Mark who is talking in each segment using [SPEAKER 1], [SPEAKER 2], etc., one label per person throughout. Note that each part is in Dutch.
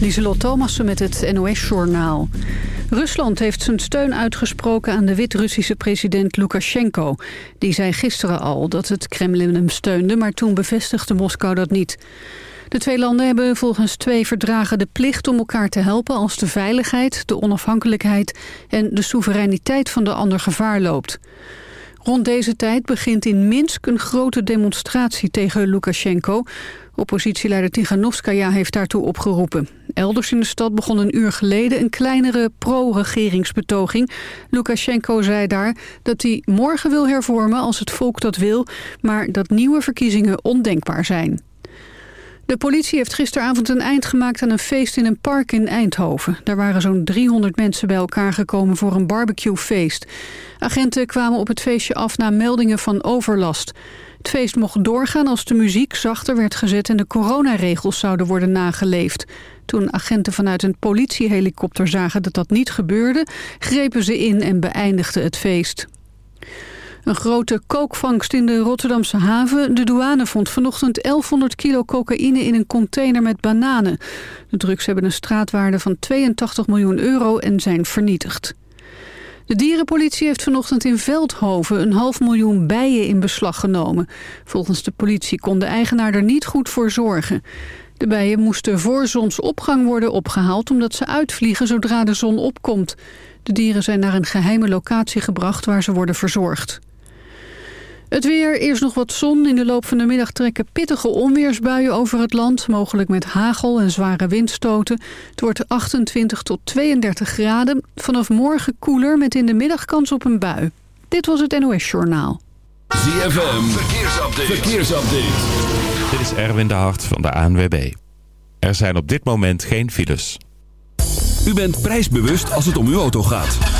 [SPEAKER 1] Lieselot Thomassen met het NOS-journaal. Rusland heeft zijn steun uitgesproken aan de Wit-Russische president Lukashenko. Die zei gisteren al dat het Kremlin hem steunde, maar toen bevestigde Moskou dat niet. De twee landen hebben volgens twee verdragen de plicht om elkaar te helpen... als de veiligheid, de onafhankelijkheid en de soevereiniteit van de ander gevaar loopt. Rond deze tijd begint in Minsk een grote demonstratie tegen Lukashenko. Oppositieleider Tiganovskaya heeft daartoe opgeroepen. Elders in de stad begon een uur geleden een kleinere pro-regeringsbetoging. Lukashenko zei daar dat hij morgen wil hervormen als het volk dat wil... maar dat nieuwe verkiezingen ondenkbaar zijn. De politie heeft gisteravond een eind gemaakt aan een feest in een park in Eindhoven. Daar waren zo'n 300 mensen bij elkaar gekomen voor een barbecuefeest. Agenten kwamen op het feestje af na meldingen van overlast. Het feest mocht doorgaan als de muziek zachter werd gezet en de coronaregels zouden worden nageleefd. Toen agenten vanuit een politiehelikopter zagen dat dat niet gebeurde, grepen ze in en beëindigden het feest. Een grote kookvangst in de Rotterdamse haven. De douane vond vanochtend 1100 kilo cocaïne in een container met bananen. De drugs hebben een straatwaarde van 82 miljoen euro en zijn vernietigd. De dierenpolitie heeft vanochtend in Veldhoven een half miljoen bijen in beslag genomen. Volgens de politie kon de eigenaar er niet goed voor zorgen. De bijen moesten voor zonsopgang worden opgehaald omdat ze uitvliegen zodra de zon opkomt. De dieren zijn naar een geheime locatie gebracht waar ze worden verzorgd. Het weer, eerst nog wat zon. In de loop van de middag trekken pittige onweersbuien over het land. Mogelijk met hagel en zware windstoten. Het wordt 28 tot 32 graden. Vanaf morgen koeler met in de middag kans op een bui. Dit was het NOS Journaal.
[SPEAKER 2] ZFM, verkeersupdate. verkeersupdate.
[SPEAKER 3] Dit is Erwin de Hart van de ANWB. Er zijn op dit moment geen files.
[SPEAKER 2] U bent prijsbewust als het om uw auto gaat.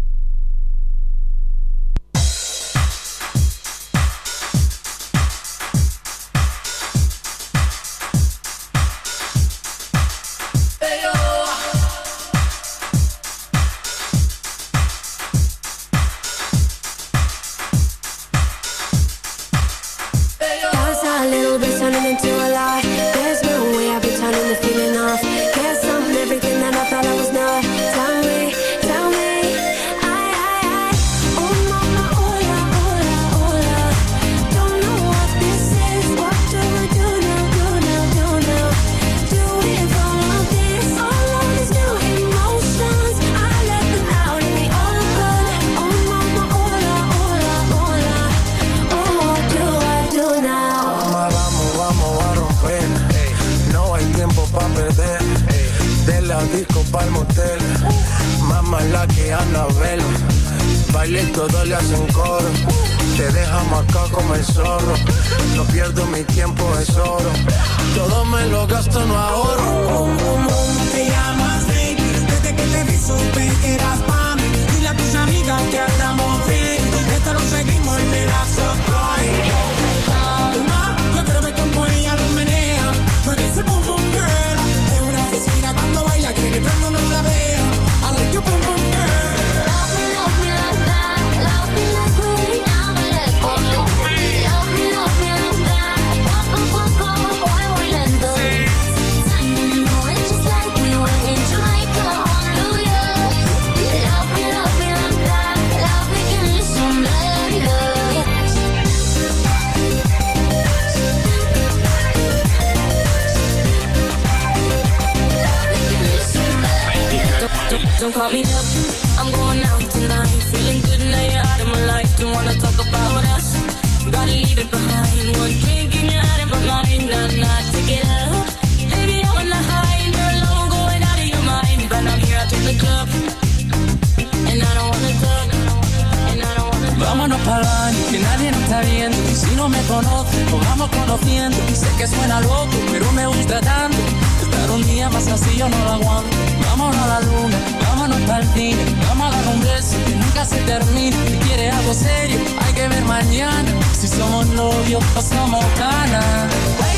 [SPEAKER 4] Día más así yo no lo aguanto. Vámonos a la luna, vámonos para el cine. Vamos a dar un beso nunca se termine. Si quieres algo serio, hay que ver mañana. Si somos novios o somos canas.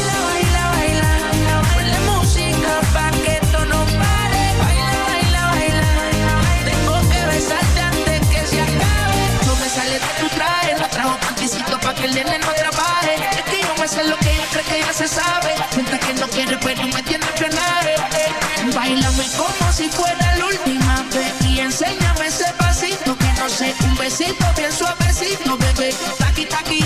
[SPEAKER 5] Se sabe. Mientras que no quiere, pero me tiene que ganar. Bailame como si fuera la última vez y enséñame ese pasito que no sé, un besito bien suavecito, bebé. Taqui, taqui,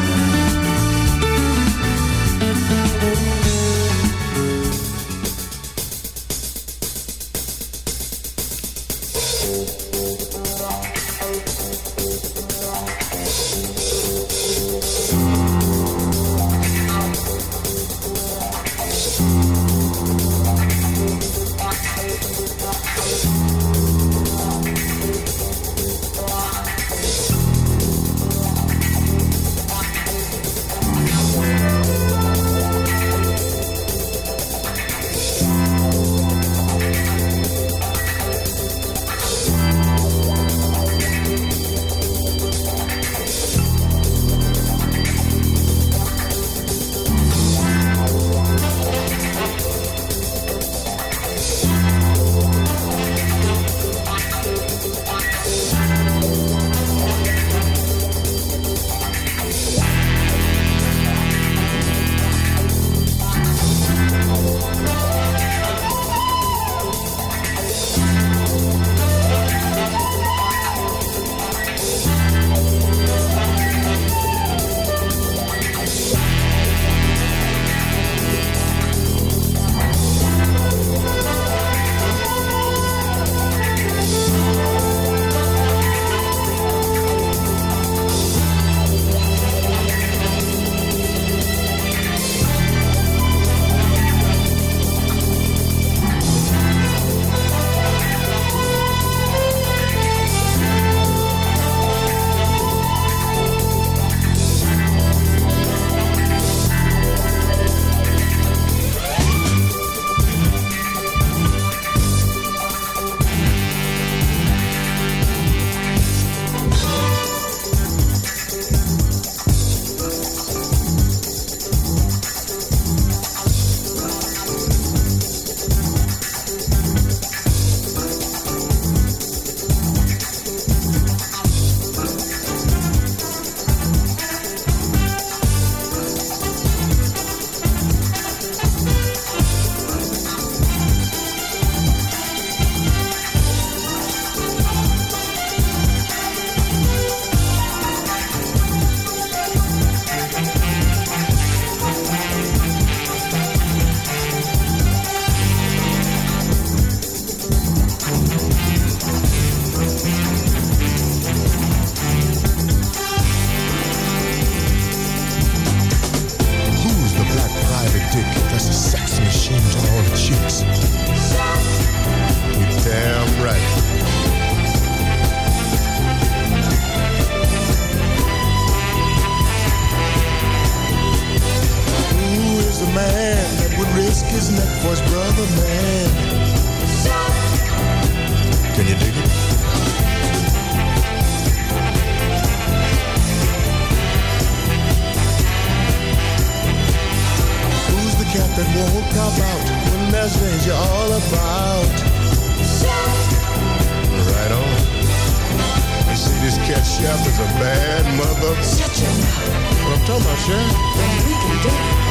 [SPEAKER 6] His neck for his brother, man? Can you dig it? Who's the cat that won't cop out when there's danger all about? Right on. You see, this cat chef is a bad mother. Shut your mouth. What I'm talking about, chef? He's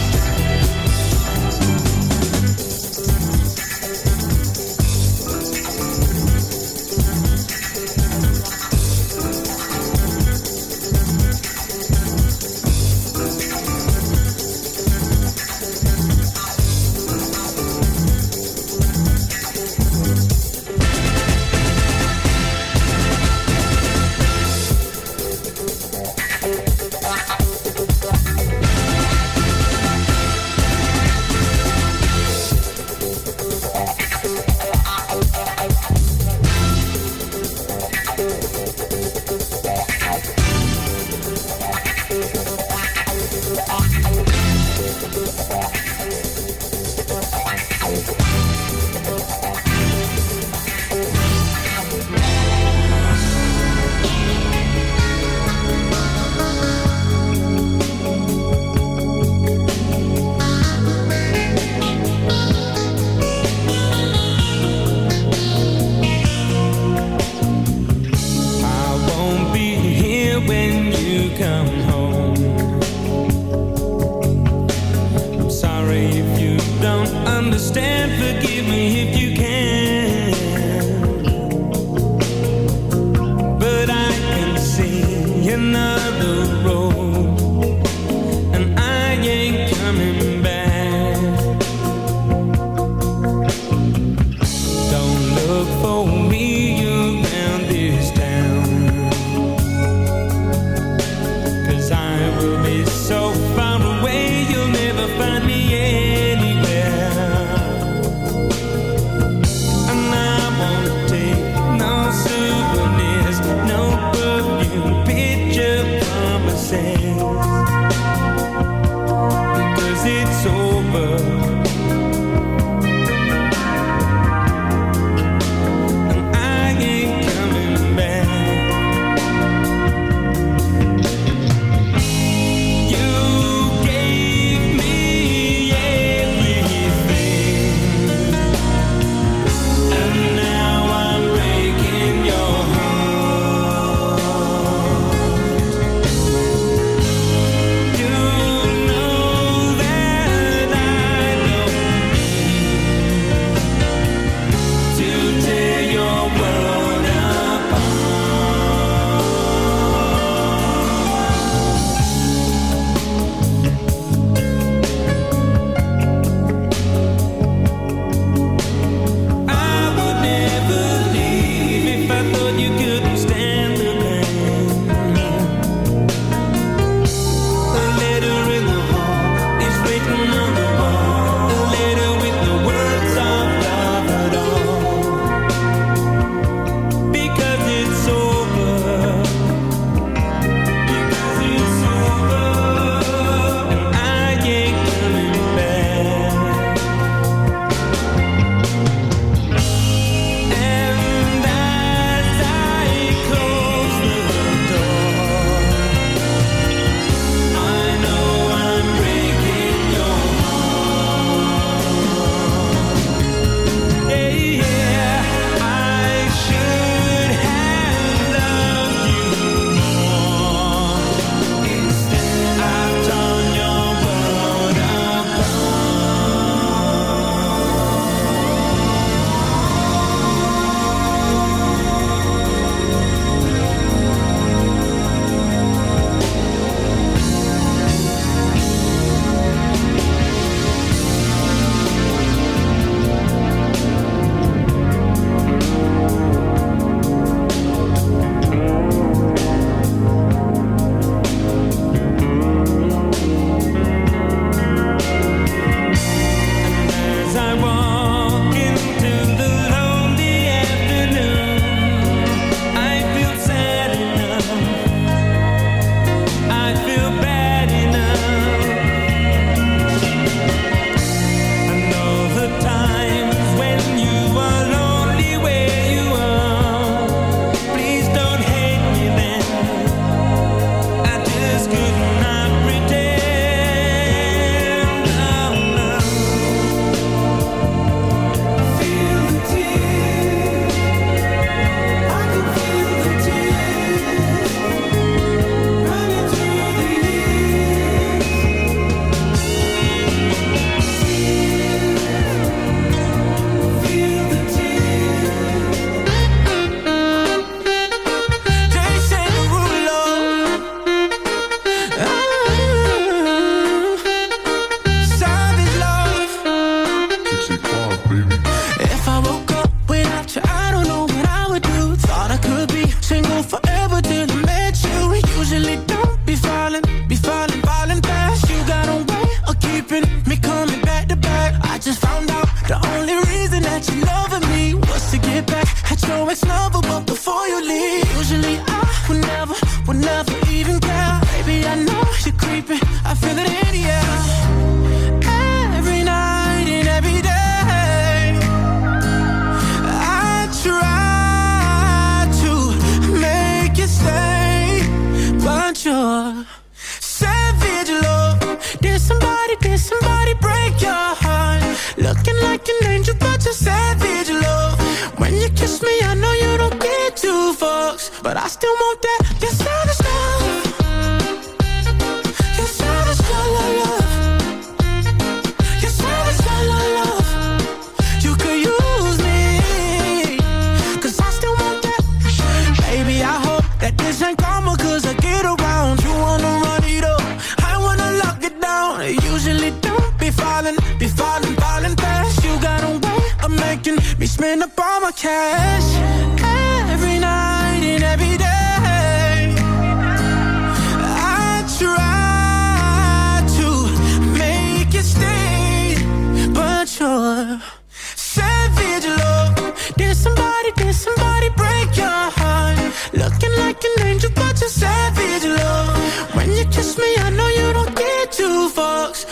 [SPEAKER 7] Don't understand. Forgive me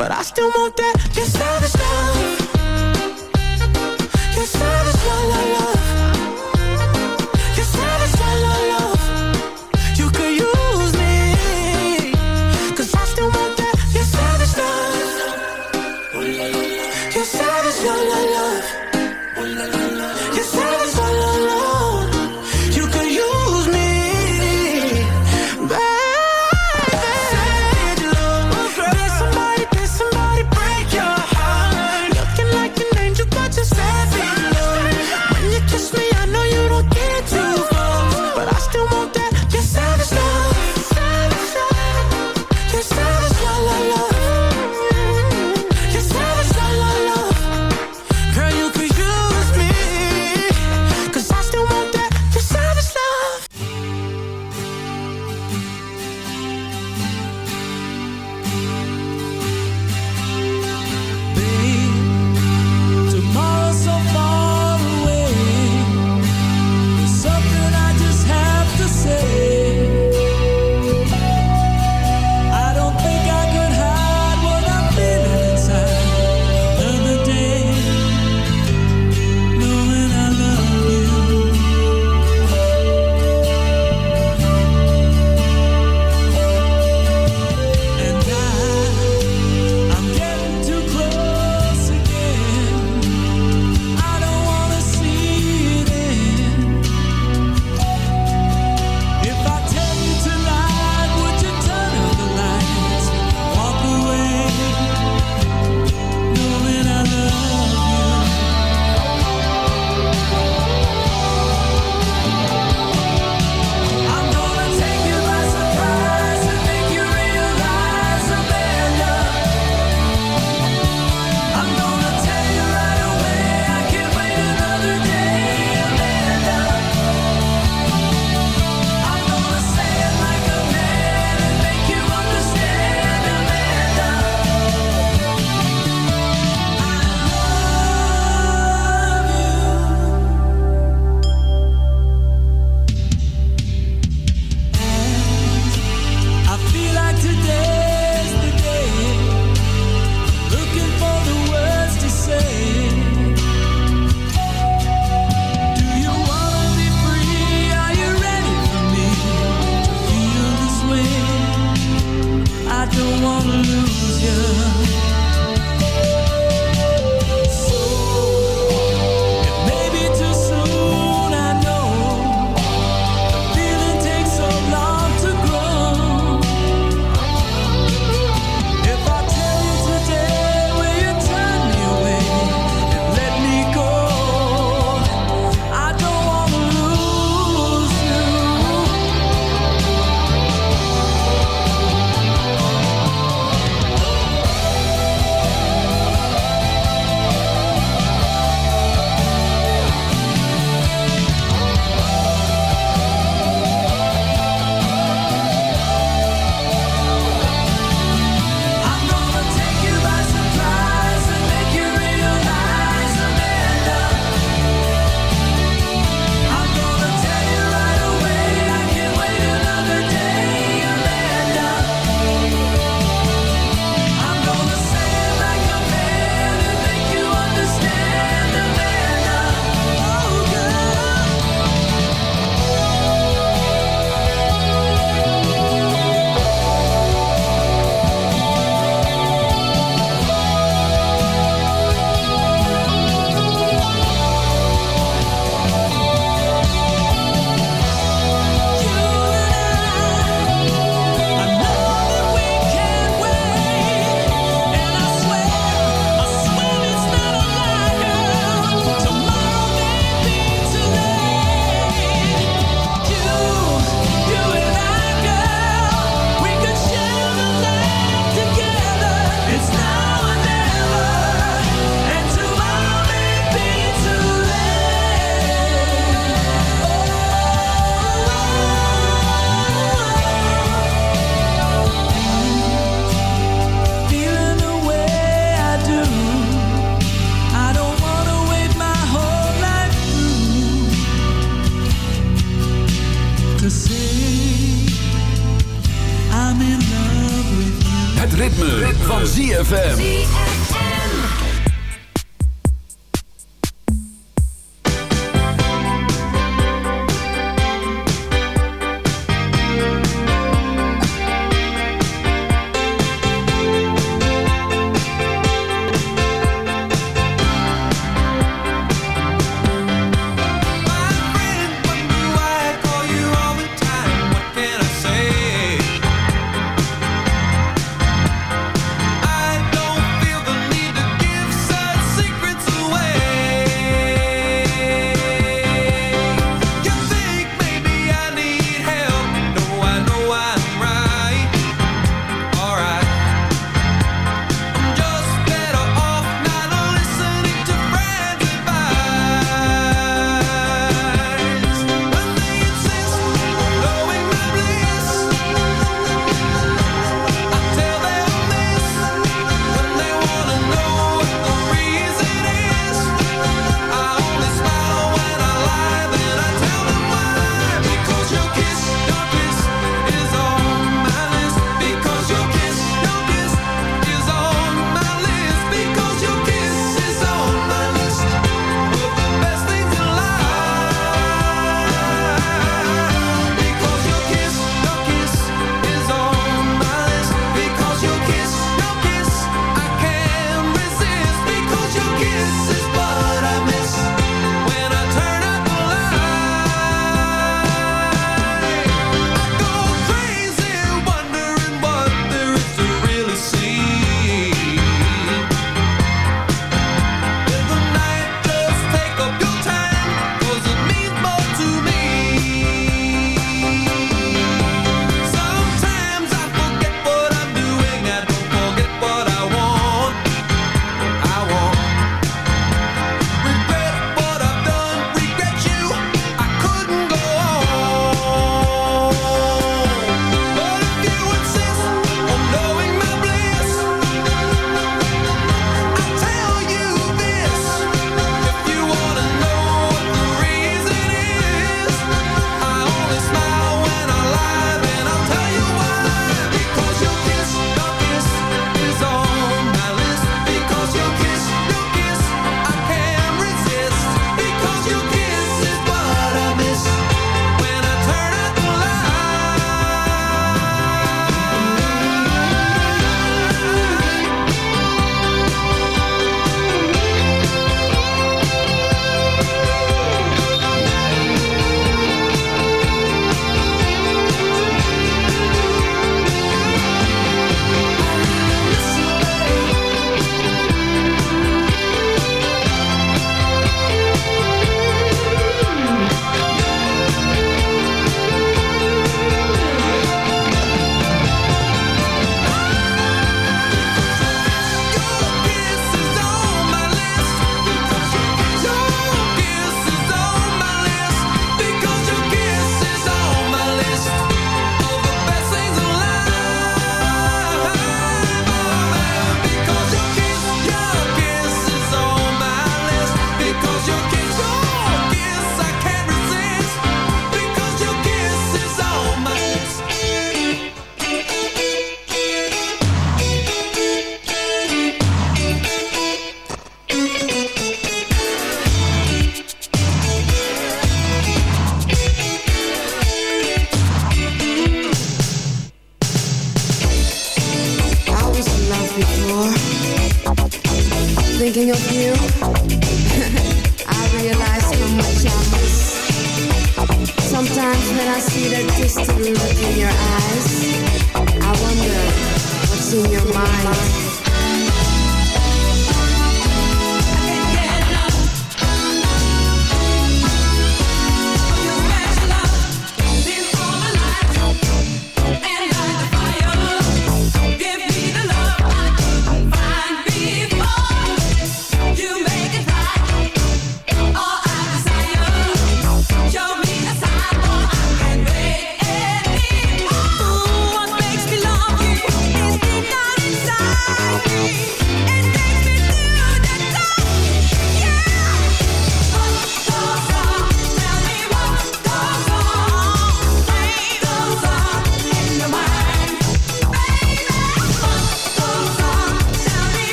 [SPEAKER 7] but I
[SPEAKER 4] still want that. Savage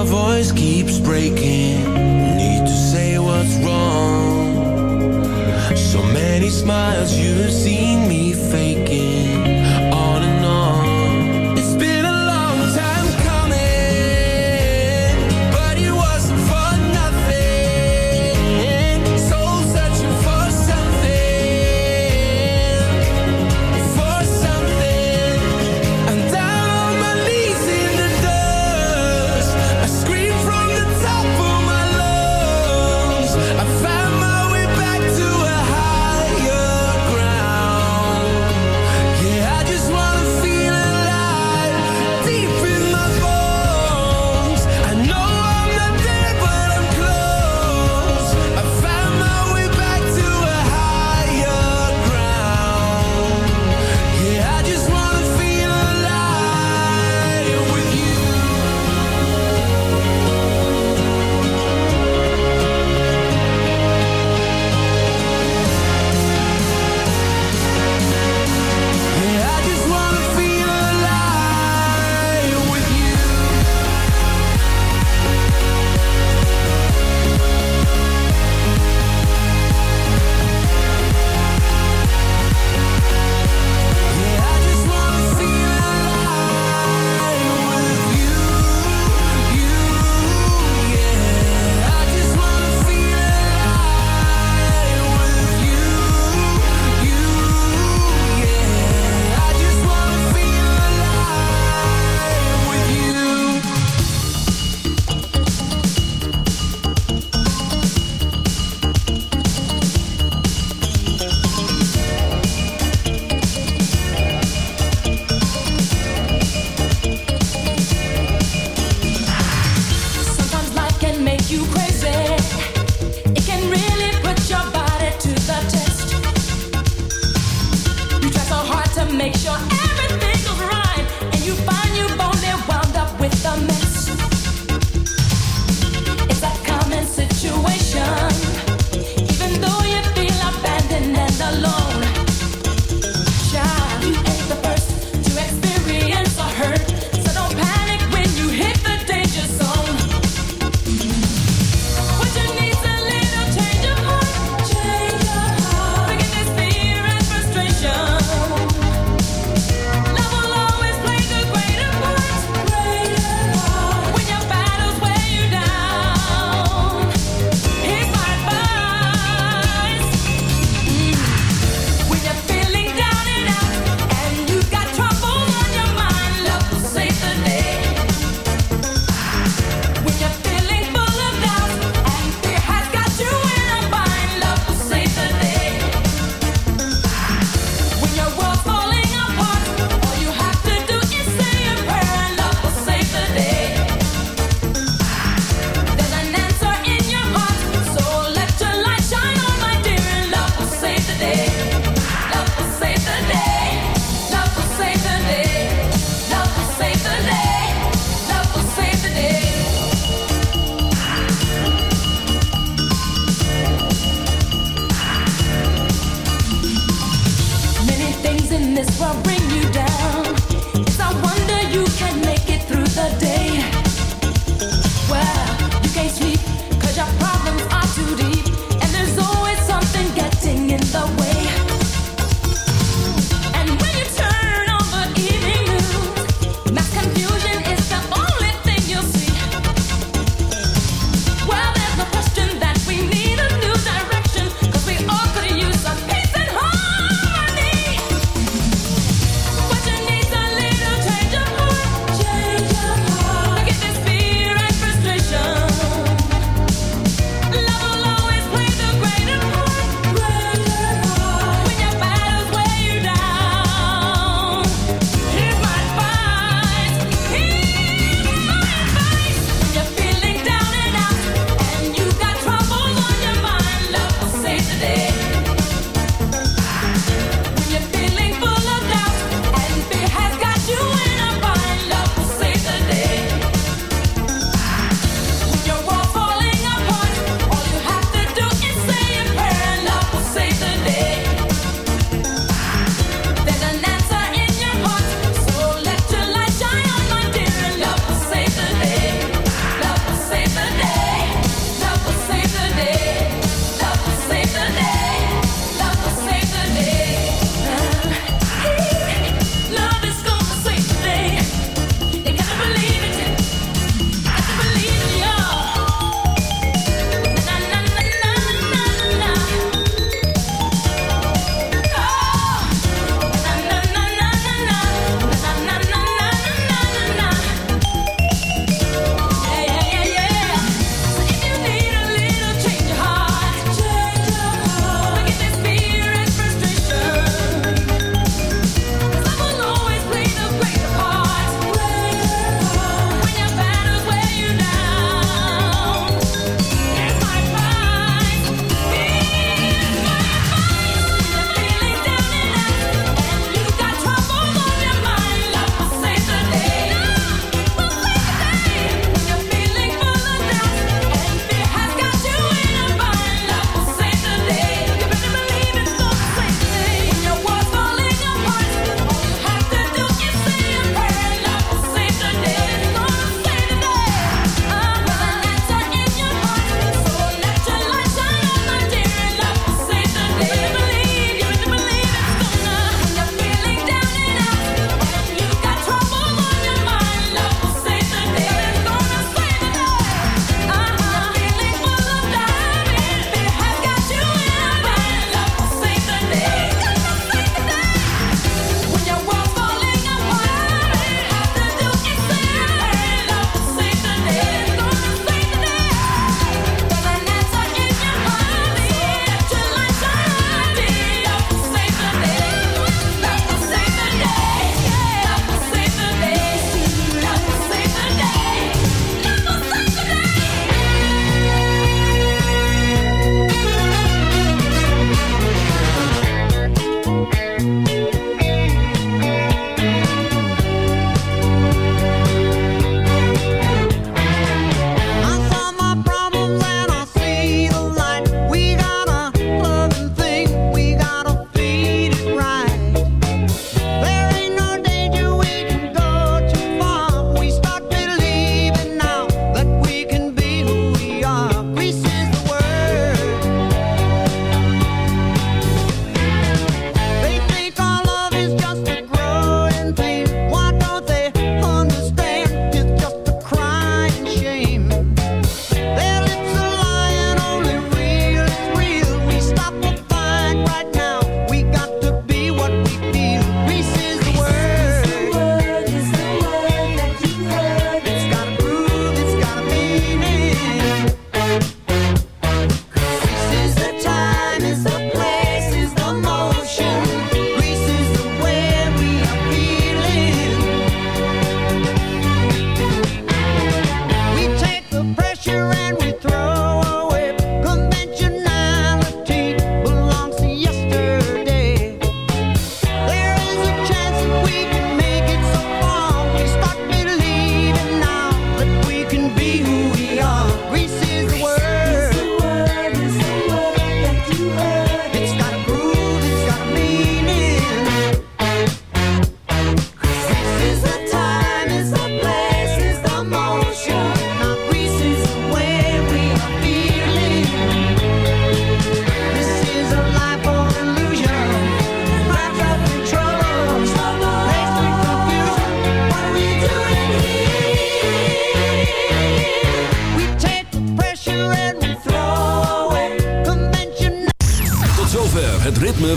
[SPEAKER 7] my voice keeps breaking. Need to
[SPEAKER 8] say what's
[SPEAKER 9] wrong.
[SPEAKER 10] So many smiles you've seen me faking.